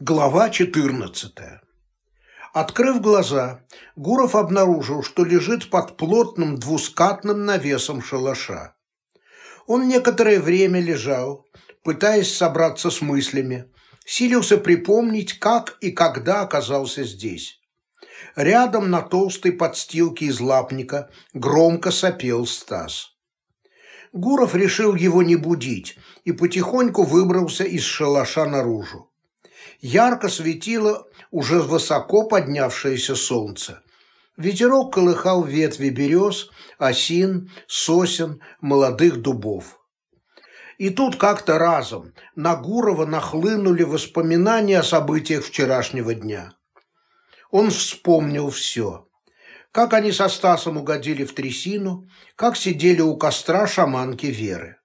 Глава 14. Открыв глаза, Гуров обнаружил, что лежит под плотным двускатным навесом шалаша. Он некоторое время лежал, пытаясь собраться с мыслями, силился припомнить, как и когда оказался здесь. Рядом на толстой подстилке из лапника громко сопел Стас. Гуров решил его не будить и потихоньку выбрался из шалаша наружу ярко светило уже высоко поднявшееся солнце. Ветерок колыхал ветви берез, осин, сосен, молодых дубов. И тут как-то разом на Гурова нахлынули воспоминания о событиях вчерашнего дня. Он вспомнил все. Как они со Стасом угодили в трясину, как сидели у костра шаманки Веры.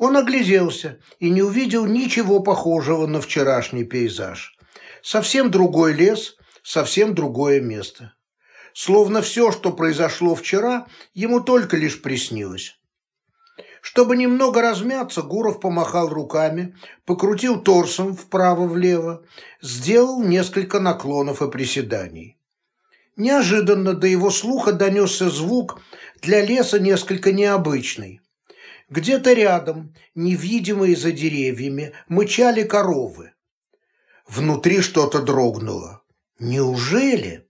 Он огляделся и не увидел ничего похожего на вчерашний пейзаж. Совсем другой лес, совсем другое место. Словно все, что произошло вчера, ему только лишь приснилось. Чтобы немного размяться, Гуров помахал руками, покрутил торсом вправо-влево, сделал несколько наклонов и приседаний. Неожиданно до его слуха донесся звук для леса несколько необычный. Где-то рядом, невидимые за деревьями, мычали коровы. Внутри что-то дрогнуло. Неужели?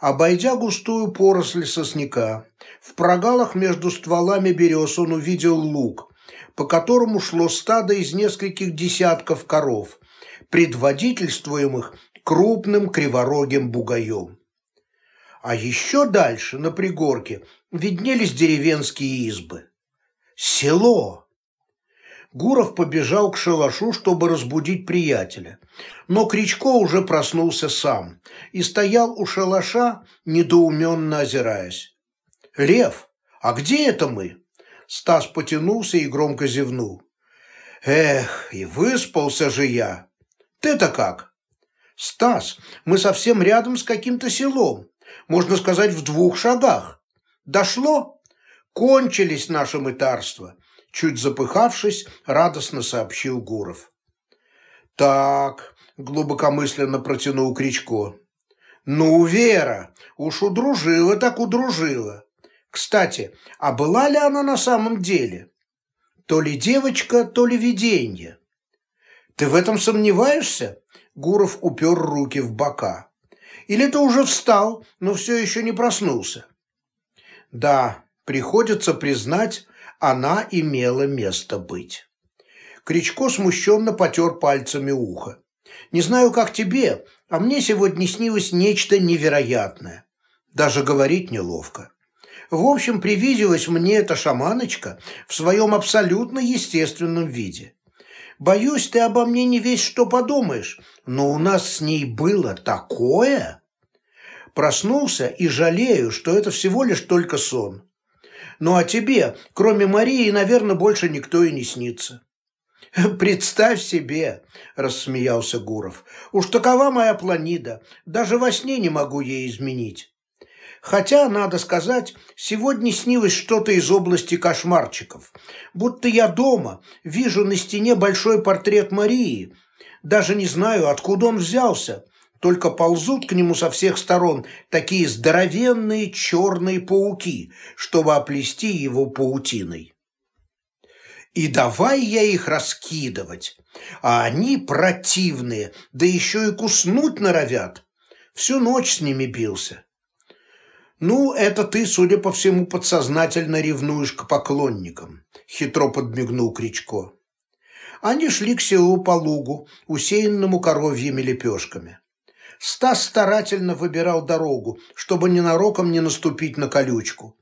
Обойдя густую поросль сосняка, в прогалах между стволами берез он увидел луг, по которому шло стадо из нескольких десятков коров, предводительствуемых крупным криворогим бугаем. А еще дальше, на пригорке, виднелись деревенские избы. Село! Гуров побежал к шалашу, чтобы разбудить приятеля. Но Кричко уже проснулся сам и стоял у шалаша, недоуменно озираясь. «Лев, а где это мы?» Стас потянулся и громко зевнул. «Эх, и выспался же я! Ты-то как?» «Стас, мы совсем рядом с каким-то селом, можно сказать, в двух шагах. Дошло?» Кончились наши мытарства, чуть запыхавшись, радостно сообщил Гуров. Так, глубокомысленно протянул Кричко. Ну, Вера, уж удружила так удружила. Кстати, а была ли она на самом деле? То ли девочка, то ли виденье. Ты в этом сомневаешься? Гуров упер руки в бока. Или ты уже встал, но все еще не проснулся? Да, Приходится признать, она имела место быть. Кричко смущенно потер пальцами ухо. «Не знаю, как тебе, а мне сегодня снилось нечто невероятное. Даже говорить неловко. В общем, привиделась мне эта шаманочка в своем абсолютно естественном виде. Боюсь, ты обо мне не весь что подумаешь, но у нас с ней было такое...» Проснулся и жалею, что это всего лишь только сон. Ну а тебе, кроме Марии, наверное, больше никто и не снится. «Представь себе!» – рассмеялся Гуров. «Уж такова моя планида. Даже во сне не могу ей изменить. Хотя, надо сказать, сегодня снилось что-то из области кошмарчиков. Будто я дома, вижу на стене большой портрет Марии. Даже не знаю, откуда он взялся только ползут к нему со всех сторон такие здоровенные черные пауки, чтобы оплести его паутиной. И давай я их раскидывать, а они противные, да еще и куснуть норовят. Всю ночь с ними бился. «Ну, это ты, судя по всему, подсознательно ревнуешь к поклонникам», — хитро подмигнул Кричко. Они шли к селу по лугу, усеянному коровьими лепешками. Стас старательно выбирал дорогу, чтобы ненароком не наступить на колючку.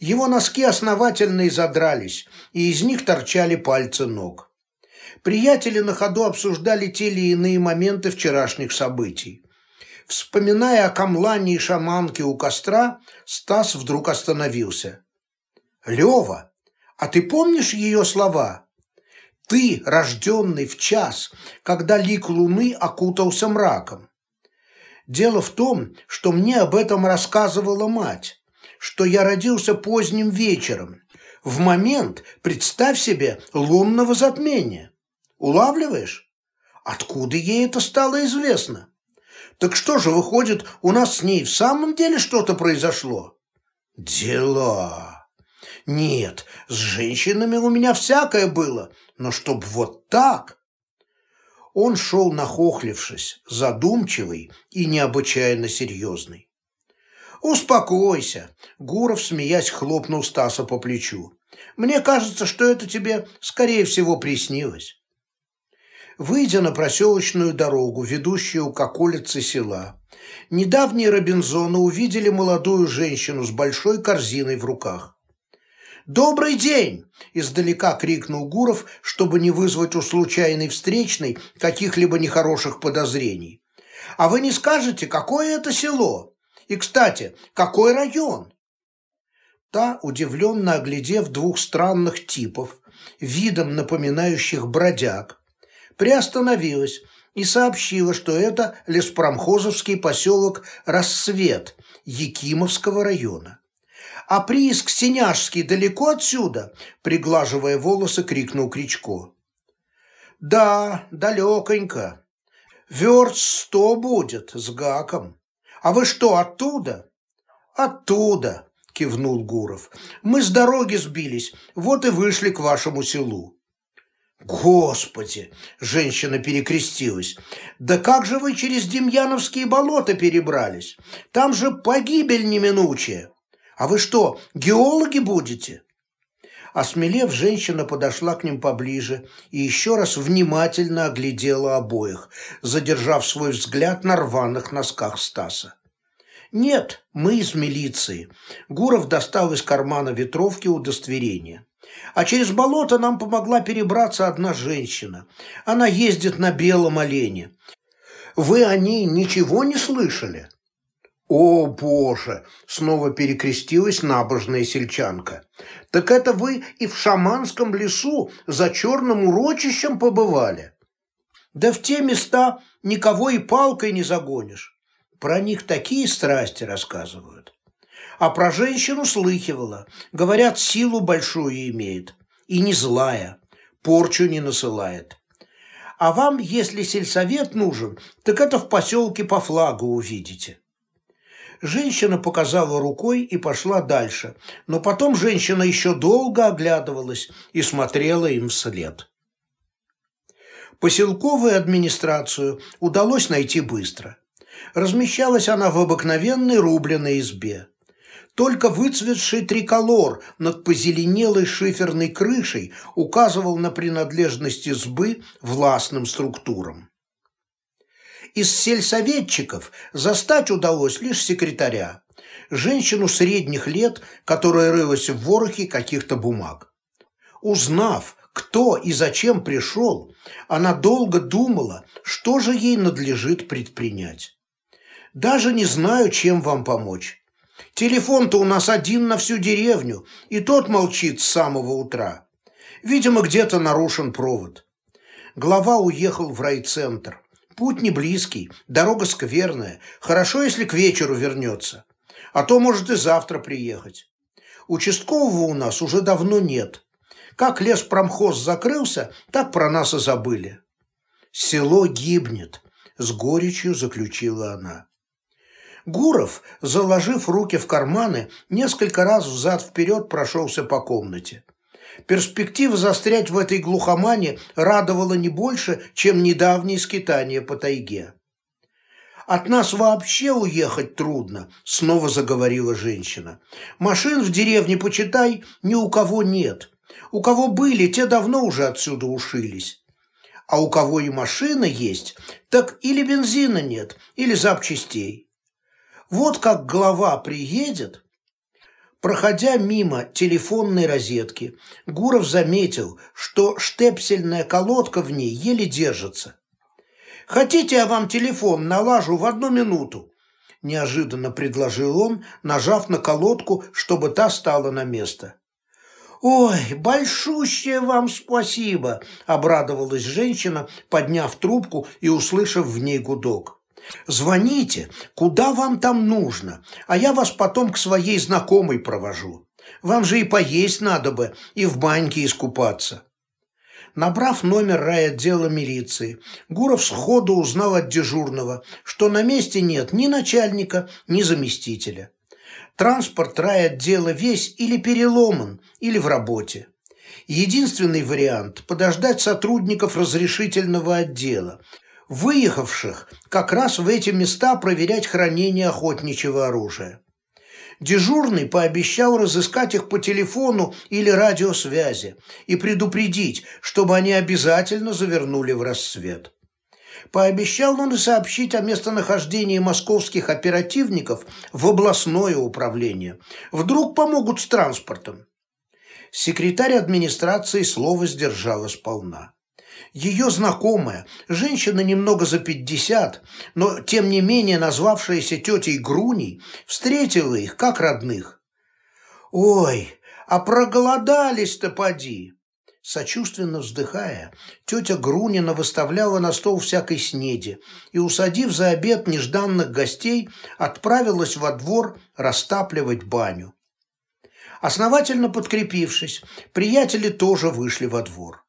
Его носки основательно изодрались, и из них торчали пальцы ног. Приятели на ходу обсуждали те или иные моменты вчерашних событий. Вспоминая о камлане и шаманке у костра, Стас вдруг остановился. «Лева, а ты помнишь ее слова?» «Ты, рожденный в час, когда лик луны окутался мраком». Дело в том, что мне об этом рассказывала мать, что я родился поздним вечером, в момент, представь себе, лунного затмения. Улавливаешь? Откуда ей это стало известно? Так что же, выходит, у нас с ней в самом деле что-то произошло? Дела. Нет, с женщинами у меня всякое было, но чтоб вот так. Он шел нахохлившись, задумчивый и необычайно серьезный. «Успокойся», — Гуров, смеясь, хлопнул Стаса по плечу. «Мне кажется, что это тебе, скорее всего, приснилось». Выйдя на проселочную дорогу, ведущую к околице села, недавние Робинзоны увидели молодую женщину с большой корзиной в руках. «Добрый день!» – издалека крикнул Гуров, чтобы не вызвать у случайной встречной каких-либо нехороших подозрений. «А вы не скажете, какое это село? И, кстати, какой район?» Та, удивленно оглядев двух странных типов, видом напоминающих бродяг, приостановилась и сообщила, что это леспромхозовский поселок Рассвет Якимовского района. «А прииск Синяжский далеко отсюда?» – приглаживая волосы, крикнул Кричко. «Да, далеконько. Верст сто будет, с гаком. А вы что, оттуда?» «Оттуда», – кивнул Гуров. «Мы с дороги сбились, вот и вышли к вашему селу». «Господи!» – женщина перекрестилась. «Да как же вы через Демьяновские болота перебрались? Там же погибель неминучая! А вы что, геологи будете?» Осмелев, женщина подошла к ним поближе и еще раз внимательно оглядела обоих, задержав свой взгляд на рваных носках Стаса. «Нет, мы из милиции». Гуров достал из кармана ветровки удостоверение. А через болото нам помогла перебраться одна женщина. Она ездит на белом олене. Вы о ней ничего не слышали?» «О, Боже!» – снова перекрестилась набожная сельчанка. «Так это вы и в шаманском лесу за черным урочищем побывали?» «Да в те места никого и палкой не загонишь. Про них такие страсти рассказывают» а про женщину слыхивала. Говорят, силу большую имеет. И не злая, порчу не насылает. А вам, если сельсовет нужен, так это в поселке по флагу увидите. Женщина показала рукой и пошла дальше, но потом женщина еще долго оглядывалась и смотрела им вслед. Поселковую администрацию удалось найти быстро. Размещалась она в обыкновенной рубленой избе. Только выцветший триколор над позеленелой шиферной крышей указывал на принадлежность избы властным структурам. Из сельсоветчиков застать удалось лишь секретаря, женщину средних лет, которая рылась в ворохе каких-то бумаг. Узнав, кто и зачем пришел, она долго думала, что же ей надлежит предпринять. «Даже не знаю, чем вам помочь. Телефон-то у нас один на всю деревню, и тот молчит с самого утра. Видимо, где-то нарушен провод. Глава уехал в райцентр. Путь не близкий, дорога скверная. Хорошо, если к вечеру вернется. А то может и завтра приехать. Участкового у нас уже давно нет. Как леспромхоз закрылся, так про нас и забыли. Село гибнет, с горечью заключила она. Гуров, заложив руки в карманы, несколько раз взад-вперед прошелся по комнате. Перспектива застрять в этой глухомане радовала не больше, чем недавние скитания по тайге. «От нас вообще уехать трудно», — снова заговорила женщина. «Машин в деревне, почитай, ни у кого нет. У кого были, те давно уже отсюда ушились. А у кого и машина есть, так или бензина нет, или запчастей. Вот как глава приедет, Проходя мимо телефонной розетки, Гуров заметил, что штепсельная колодка в ней еле держится. «Хотите, я вам телефон налажу в одну минуту?» Неожиданно предложил он, нажав на колодку, чтобы та стала на место. «Ой, большущее вам спасибо!» – обрадовалась женщина, подняв трубку и услышав в ней гудок. Звоните, куда вам там нужно, а я вас потом к своей знакомой провожу. Вам же и поесть надо бы, и в баньке искупаться. Набрав номер райотдела милиции, Гуров сходу узнал от дежурного, что на месте нет ни начальника, ни заместителя. Транспорт райотдела весь или переломан, или в работе. Единственный вариант – подождать сотрудников разрешительного отдела, выехавших как раз в эти места проверять хранение охотничьего оружия. Дежурный пообещал разыскать их по телефону или радиосвязи и предупредить, чтобы они обязательно завернули в рассвет. Пообещал он и сообщить о местонахождении московских оперативников в областное управление. Вдруг помогут с транспортом. Секретарь администрации слово сдержала сполна. Ее знакомая, женщина немного за пятьдесят, но тем не менее назвавшаяся тетей Груней, встретила их как родных. «Ой, а проголодались-то поди!» Сочувственно вздыхая, тетя Грунина выставляла на стол всякой снеди и, усадив за обед нежданных гостей, отправилась во двор растапливать баню. Основательно подкрепившись, приятели тоже вышли во двор.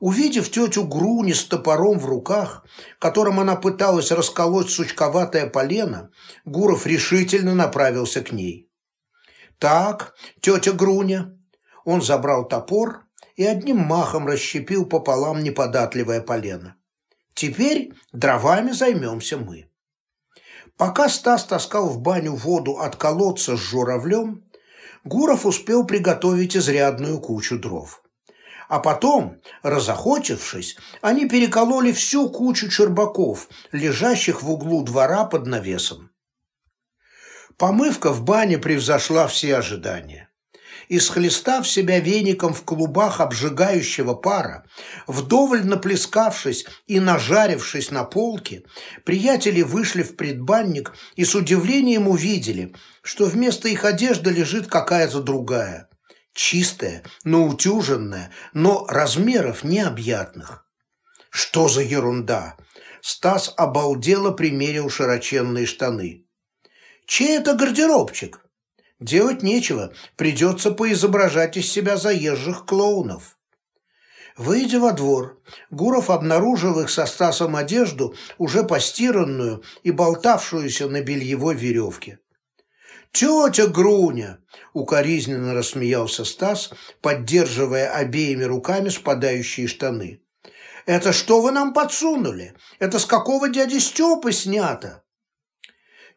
Увидев тетю Груни с топором в руках, которым она пыталась расколоть сучковатое полено, Гуров решительно направился к ней. «Так, тетя Груня». Он забрал топор и одним махом расщепил пополам неподатливое полено. «Теперь дровами займемся мы». Пока Стас таскал в баню воду от колодца с журавлем, Гуров успел приготовить изрядную кучу дров. А потом, разохотившись, они перекололи всю кучу чербаков, лежащих в углу двора под навесом. Помывка в бане превзошла все ожидания. Исхлестав себя веником в клубах обжигающего пара, вдоволь наплескавшись и нажарившись на полке, приятели вышли в предбанник и с удивлением увидели, что вместо их одежды лежит какая-то другая чистая, но утюженная, но размеров необъятных. Что за ерунда? Стас обалдело примерил широченные штаны. Чей это гардеробчик? Делать нечего, придется поизображать из себя заезжих клоунов. Выйдя во двор, Гуров обнаружил их со Стасом одежду, уже постиранную и болтавшуюся на бельевой веревке. «Тетя Груня!» – укоризненно рассмеялся Стас, поддерживая обеими руками спадающие штаны. «Это что вы нам подсунули? Это с какого дяди Степы снято?»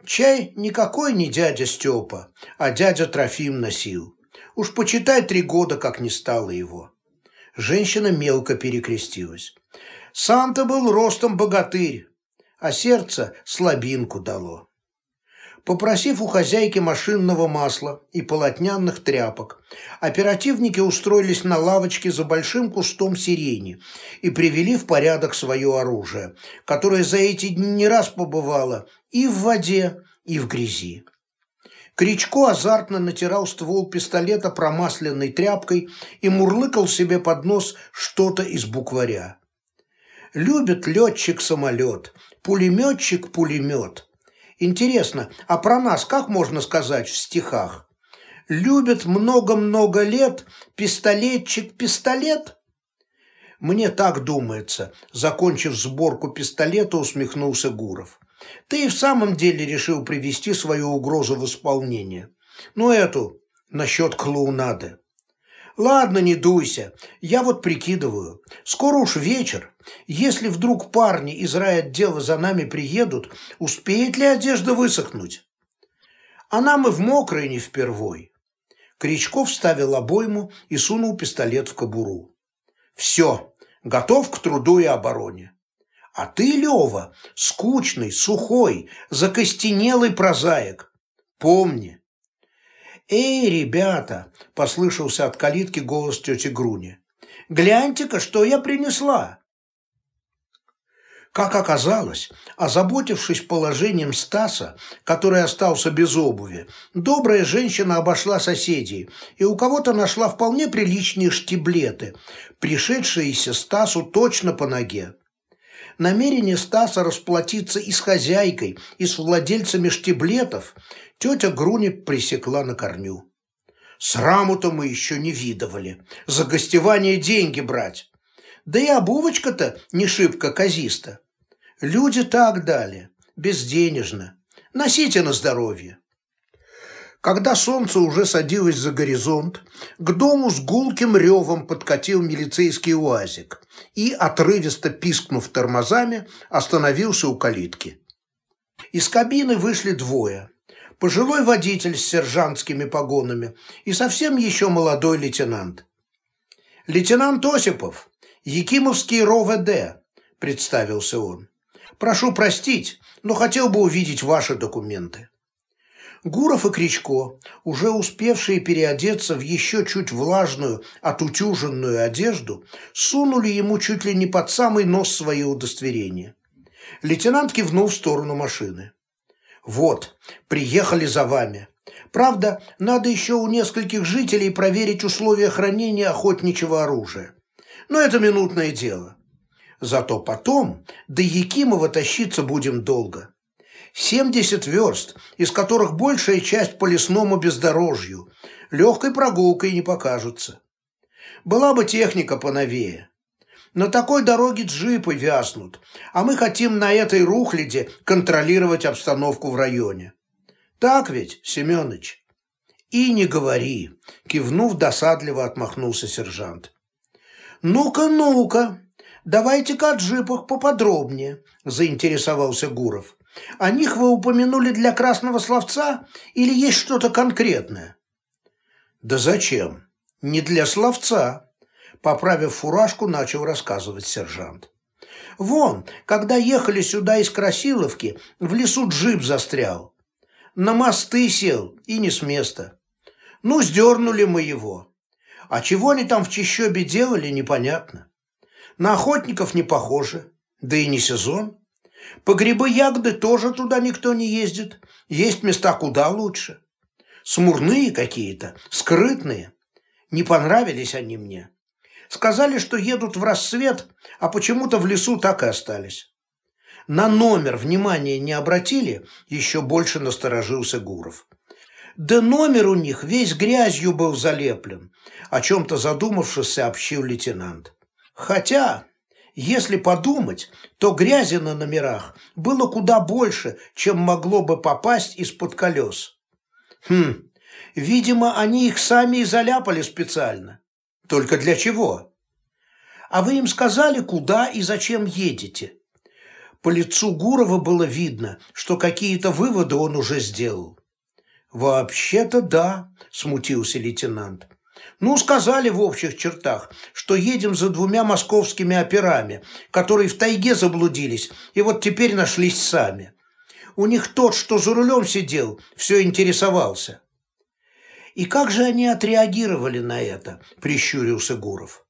Чай никакой не дядя Степа, а дядя Трофим носил. Уж почитай три года, как не стало его. Женщина мелко перекрестилась. Сам-то был ростом богатырь, а сердце слабинку дало. Попросив у хозяйки машинного масла и полотняных тряпок, оперативники устроились на лавочке за большим кустом сирени и привели в порядок свое оружие, которое за эти дни не раз побывало и в воде, и в грязи. Кричко азартно натирал ствол пистолета промасленной тряпкой и мурлыкал себе под нос что-то из букваря. «Любит летчик самолет, пулеметчик пулемет». Интересно, а про нас как можно сказать в стихах? Любит много-много лет пистолетчик-пистолет? Мне так думается, закончив сборку пистолета, усмехнулся Гуров. Ты и в самом деле решил привести свою угрозу в исполнение. Ну, эту, насчет клоунады. Ладно, не дуйся. Я вот прикидываю. Скоро уж вечер. Если вдруг парни из райотдела за нами приедут, успеет ли одежда высохнуть? А нам и в мокрой не впервой. Кричков вставил обойму и сунул пистолет в кобуру. Все, готов к труду и обороне. А ты, Лева, скучный, сухой, закостенелый прозаик. Помни, «Эй, ребята!» – послышался от калитки голос тети Груни. «Гляньте-ка, что я принесла!» Как оказалось, озаботившись положением Стаса, который остался без обуви, добрая женщина обошла соседей и у кого-то нашла вполне приличные штиблеты, пришедшиеся Стасу точно по ноге. Намерение Стаса расплатиться и с хозяйкой, и с владельцами штиблетов тетя Груни пресекла на корню. Сраму-то мы еще не видывали. За гостевание деньги брать. Да и обувочка-то не шибко казиста. Люди так дали, безденежно. Носите на здоровье. Когда солнце уже садилось за горизонт, к дому с гулким ревом подкатил милицейский уазик и, отрывисто пискнув тормозами, остановился у калитки. Из кабины вышли двое. Пожилой водитель с сержантскими погонами и совсем еще молодой лейтенант. «Лейтенант Осипов, Якимовский РОВД», – представился он. «Прошу простить, но хотел бы увидеть ваши документы». Гуров и Кричко, уже успевшие переодеться в еще чуть влажную, отутюженную одежду, сунули ему чуть ли не под самый нос свое удостоверение. Лейтенант кивнул в сторону машины. «Вот, приехали за вами. Правда, надо еще у нескольких жителей проверить условия хранения охотничьего оружия. Но это минутное дело. Зато потом до Якимова тащиться будем долго. 70 верст, из которых большая часть по лесному бездорожью, легкой прогулкой не покажутся. Была бы техника поновее. На такой дороге джипы вязнут, а мы хотим на этой рухляде контролировать обстановку в районе. Так ведь, Семёныч? И не говори, кивнув досадливо отмахнулся сержант. Ну-ка, ну-ка, давайте-ка о джипах поподробнее, заинтересовался Гуров. О них вы упомянули для красного словца или есть что-то конкретное? Да зачем? Не для словца, поправив фуражку, начал рассказывать сержант. Вон, когда ехали сюда из Красиловки, в лесу джип застрял. На мосты сел и не с места. Ну, сдернули мы его. А чего они там в Чищобе делали, непонятно. На охотников не похоже, да и не сезон. По грибы-ягоды тоже туда никто не ездит. Есть места куда лучше. Смурные какие-то, скрытные. Не понравились они мне. Сказали, что едут в рассвет, а почему-то в лесу так и остались. На номер внимания не обратили, еще больше насторожился Гуров. Да номер у них весь грязью был залеплен, о чем-то задумавшись, сообщил лейтенант. Хотя, если подумать, то грязи на номерах было куда больше, чем могло бы попасть из-под колес. Хм, видимо, они их сами и заляпали специально. Только для чего? А вы им сказали, куда и зачем едете? По лицу Гурова было видно, что какие-то выводы он уже сделал. «Вообще-то да», – смутился лейтенант. Ну, сказали в общих чертах, что едем за двумя московскими операми, которые в тайге заблудились и вот теперь нашлись сами. У них тот, что за рулем сидел, все интересовался. «И как же они отреагировали на это?» – прищурился Гуров.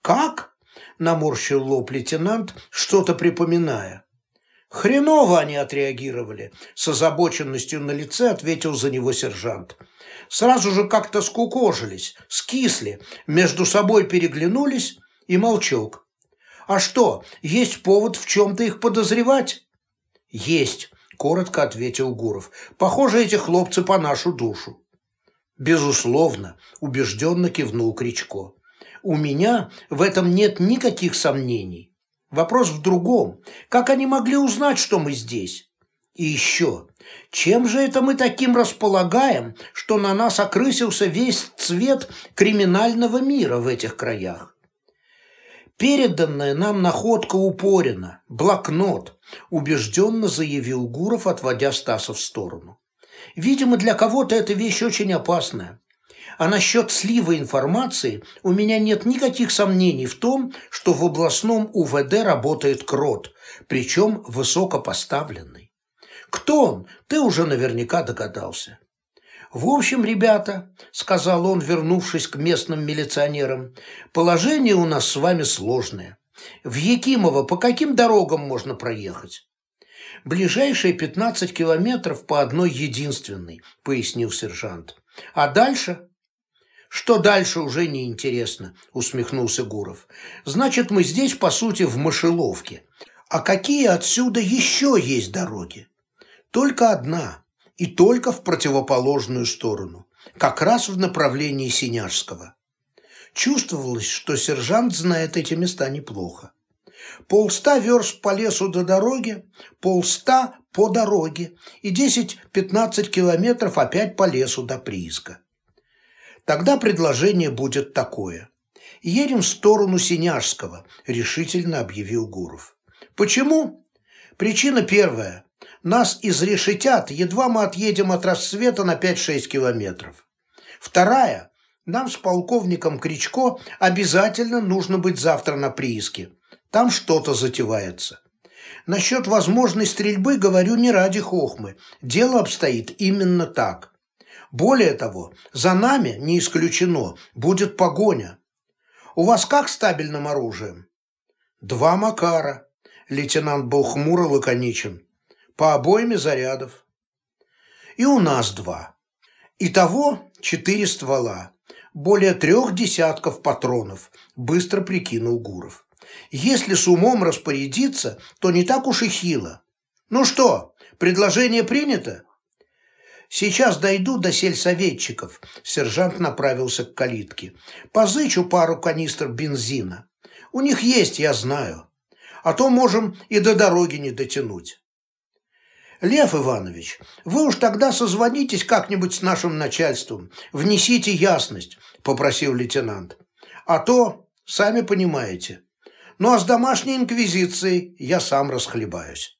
«Как?» – наморщил лоб лейтенант, что-то припоминая. «Хреново они отреагировали», – с озабоченностью на лице ответил за него сержант сразу же как-то скукожились, скисли, между собой переглянулись и молчок. «А что, есть повод в чем-то их подозревать?» «Есть», – коротко ответил Гуров. «Похоже, эти хлопцы по нашу душу». «Безусловно», – убежденно кивнул Кричко. «У меня в этом нет никаких сомнений. Вопрос в другом. Как они могли узнать, что мы здесь? И еще, чем же это мы таким располагаем, что на нас окрысился весь цвет криминального мира в этих краях? Переданная нам находка упорена, блокнот, убежденно заявил Гуров, отводя Стаса в сторону. Видимо, для кого-то эта вещь очень опасная. А насчет слива информации у меня нет никаких сомнений в том, что в областном УВД работает крот, причем высокопоставленный. Кто он, ты уже наверняка догадался. «В общем, ребята», — сказал он, вернувшись к местным милиционерам, «положение у нас с вами сложное. В Якимово по каким дорогам можно проехать?» «Ближайшие пятнадцать километров по одной единственной», — пояснил сержант. «А дальше?» «Что дальше, уже не интересно», — усмехнулся Гуров. «Значит, мы здесь, по сути, в мышеловке. А какие отсюда еще есть дороги?» Только одна, и только в противоположную сторону, как раз в направлении Синяжского. Чувствовалось, что сержант знает эти места неплохо. Полста верст по лесу до дороги, полста по дороге и 10-15 километров опять по лесу до прииска. Тогда предложение будет такое. «Едем в сторону Синяжского», – решительно объявил Гуров. «Почему?» «Причина первая. Нас изрешетят, едва мы отъедем от рассвета на 5-6 километров. Вторая. Нам с полковником Кричко обязательно нужно быть завтра на прииске. Там что-то затевается. Насчет возможной стрельбы говорю не ради хохмы. Дело обстоит именно так. Более того, за нами, не исключено, будет погоня. У вас как с табельным оружием? Два Макара. Лейтенант был хмуро лаконичен. По обоими зарядов. И у нас два. Итого четыре ствола. Более трех десятков патронов, быстро прикинул Гуров. Если с умом распорядиться, то не так уж и хило. Ну что, предложение принято? Сейчас дойду до сельсоветчиков. Сержант направился к калитке. Позычу пару канистр бензина. У них есть, я знаю. А то можем и до дороги не дотянуть. Лев Иванович, вы уж тогда созвонитесь как-нибудь с нашим начальством, внесите ясность, попросил лейтенант. А то, сами понимаете. Ну а с домашней инквизицией я сам расхлебаюсь.